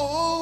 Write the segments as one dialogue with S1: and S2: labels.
S1: Open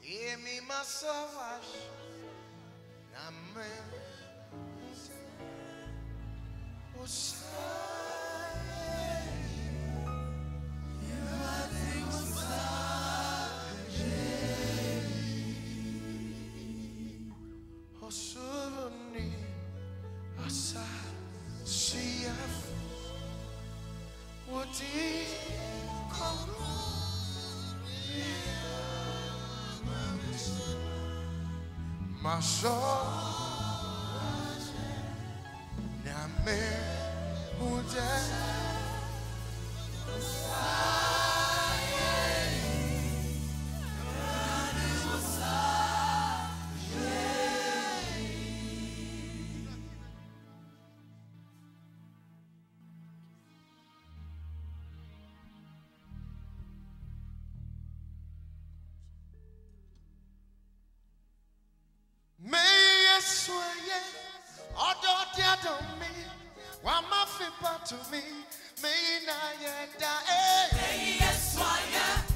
S1: Hear me, my soul, Amen. Amen. I soul. to me, may I eh, die. May I eh, swear?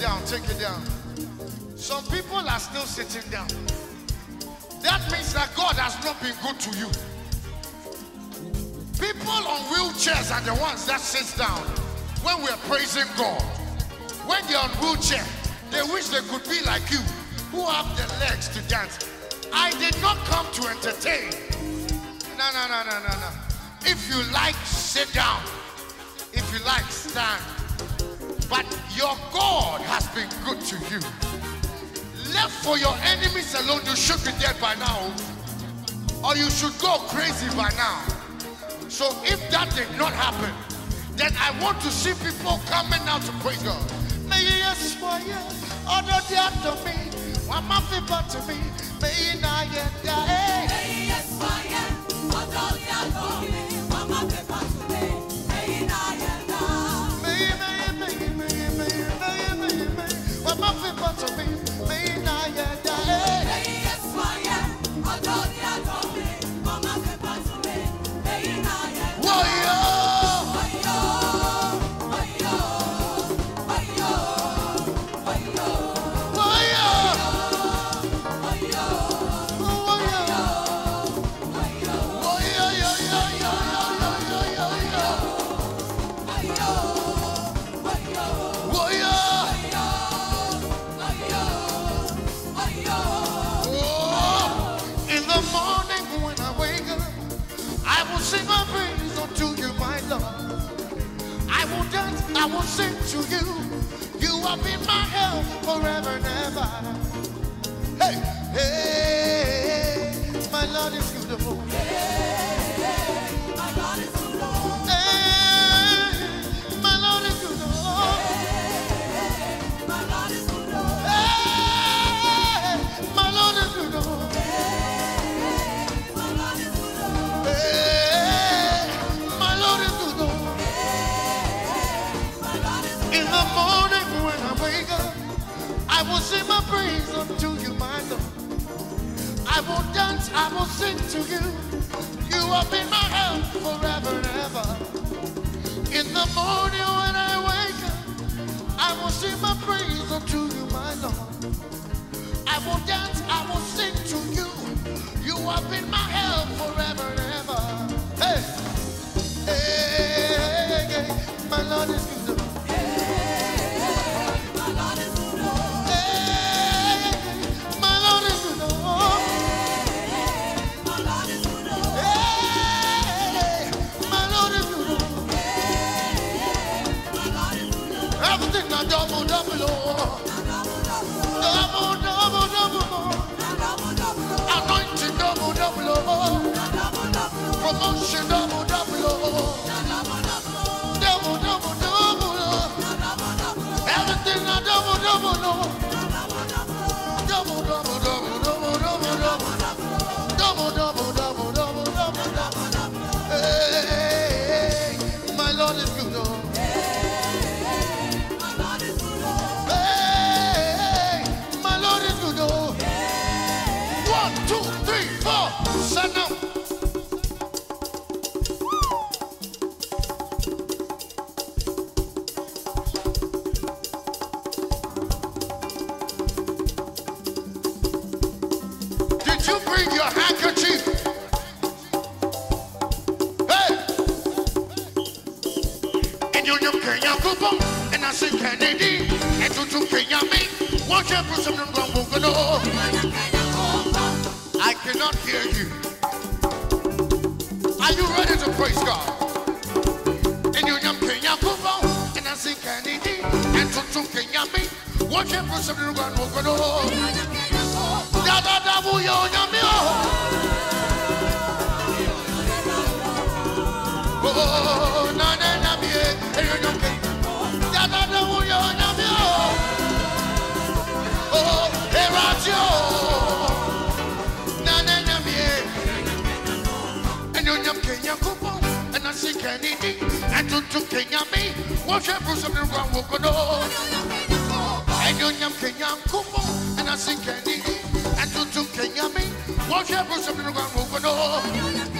S1: take it down. Some people are still sitting down. That means that God has not been good to you. People on wheelchairs are the ones that sit down when we're praising God. When they're on wheelchair, they wish they could be like you, who have the legs to dance. I did not come to entertain. No, no, no, no, no, no. If you like, sit down. If you like, stand. But your God has been good to you. Left for your enemies alone, you should be dead by now. Or you should go crazy by now. So if that did not happen, then I want to see people coming out to praise God. May yes for you, other than to me, one people to me, may I Been my help forever and ever. Hey, hey, sing my praise unto you, my Lord. I will dance, I will sing to you. You have been my help forever and ever. In the morning when I wake up, I will sing my praise unto you, my Lord. I will dance, I will sing to you. You have been my help forever and ever. Kennedy, and to to Kenya me, wash up for some ground walk on. I don't know Kenya Kumo, and I see Kennedy, and to to Kenya me, wash up for some ground walk no.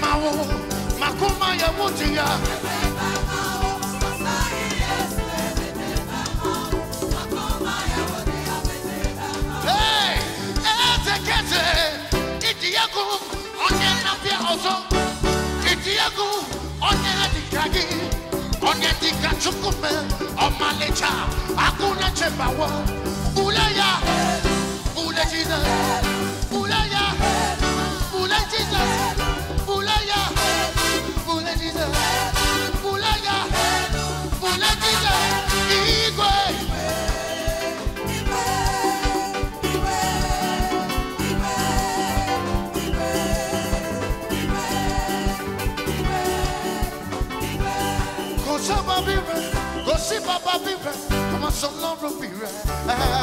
S1: mawo makoma ya mutia hey etekete itiyaku onye napia onye onye akụ ule ya ule It's not gonna be right.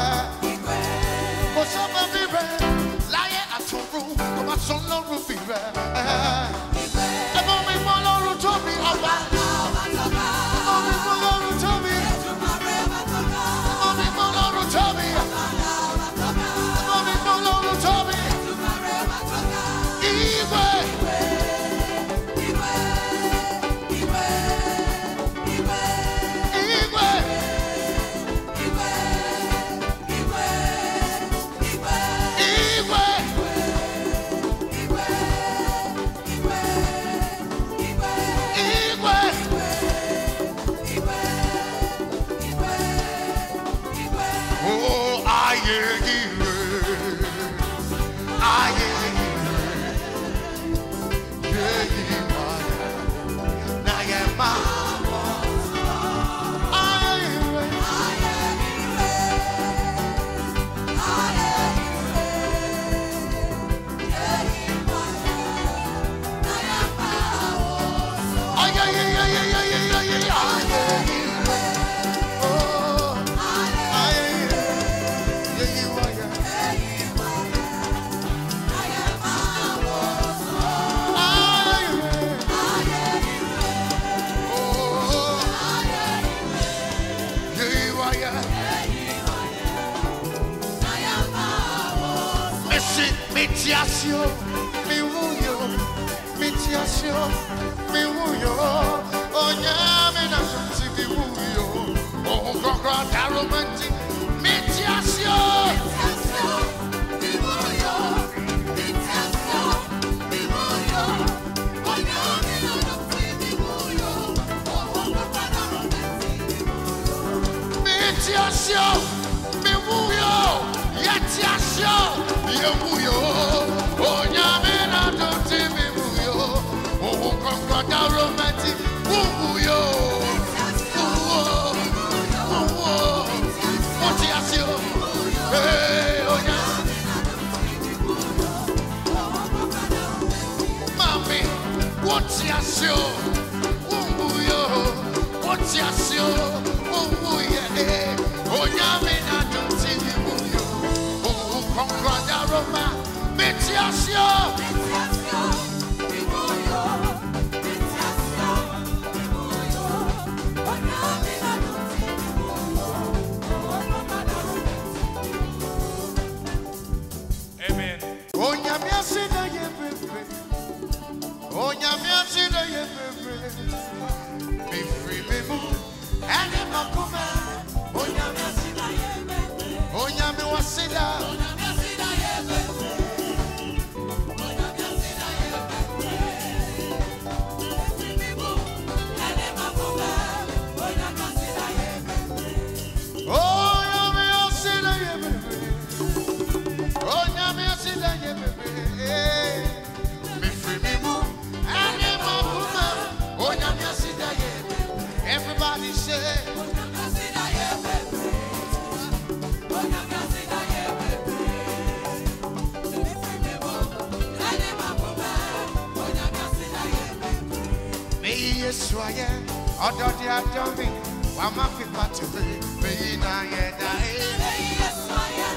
S1: Yo nyam Kenya kupo, e na si Kennedy, e tu tu Kenya mi. Wo she bu some run wo kono. Da da da bu yo nyami oh. Yesu ayẹ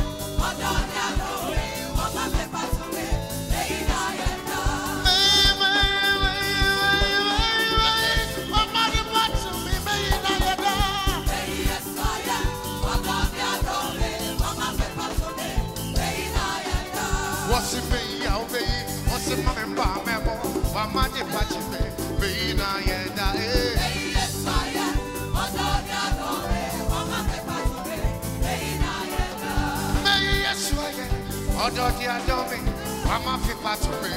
S1: ọdọ di adọ mi wàá má fi pàtó mi bẹyì náà yẹ dá ẹ. Bẹ́ẹ̀ bẹ́ẹ̀ bẹ́ẹ̀ bẹ́ẹ̀ bẹ́ẹ̀ wàá má fi pàtó mi bẹyì náà yẹ dá. Wọ́n sì bẹyì àwọn bẹyì wọ́n sì má mi bá mẹ́mọ́ wàá má di pàtó ọdọ di adọ mi wàá má fi pàtó mi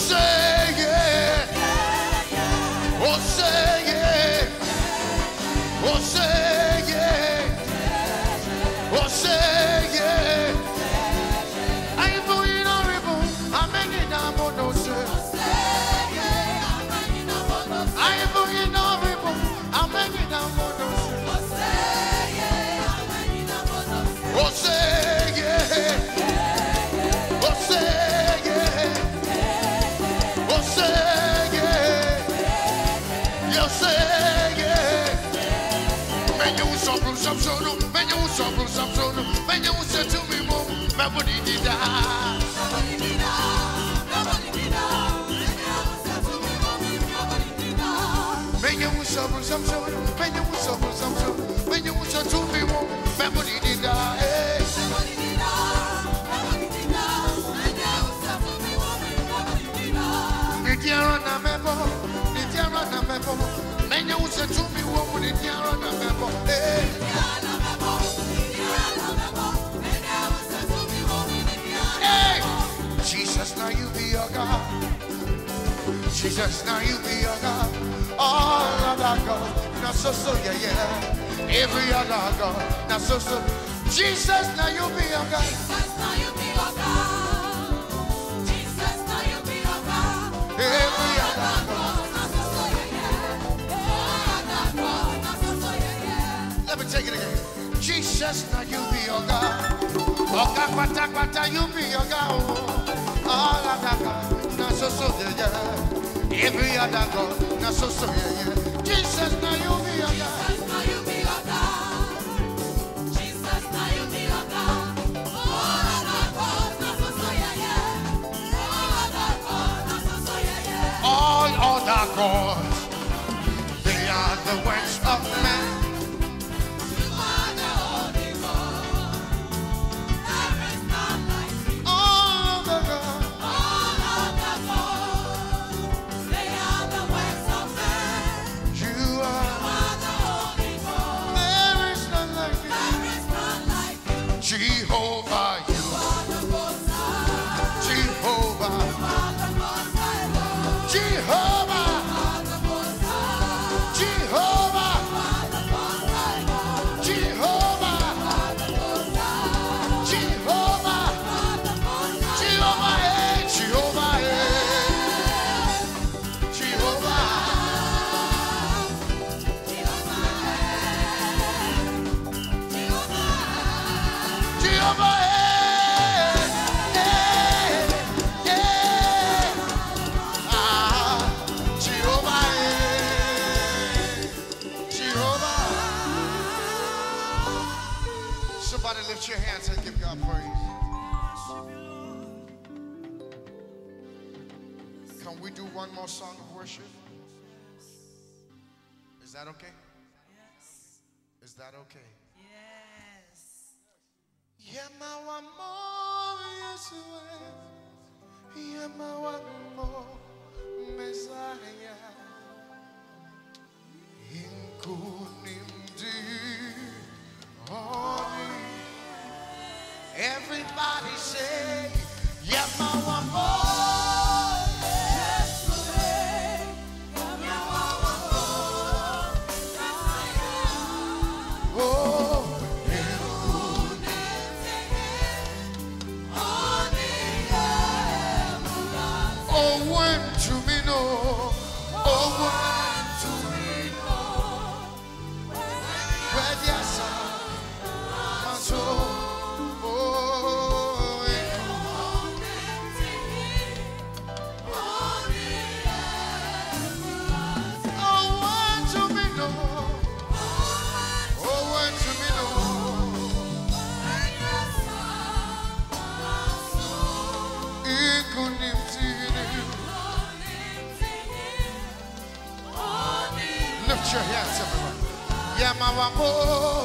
S1: Oh menya usopru samsono, menya usetu mimo, mabudi dida. Menya usopru samsono, menya now you be your God. Jesus, now you be your God. All other God, now so so yeah yeah. Every other God, now so so. Jesus, now you be your God. Every other God. Let me take it again. Jesus, now you be your God. Oka kwata kwata, you be your God. All other God, now so so yeah yeah. Every other God, now so so yeah yeah. Jesus, now you be your God. All other gods, they are the works song of worship? Is that okay? Is that okay?
S2: Yes.
S1: Messiah amor.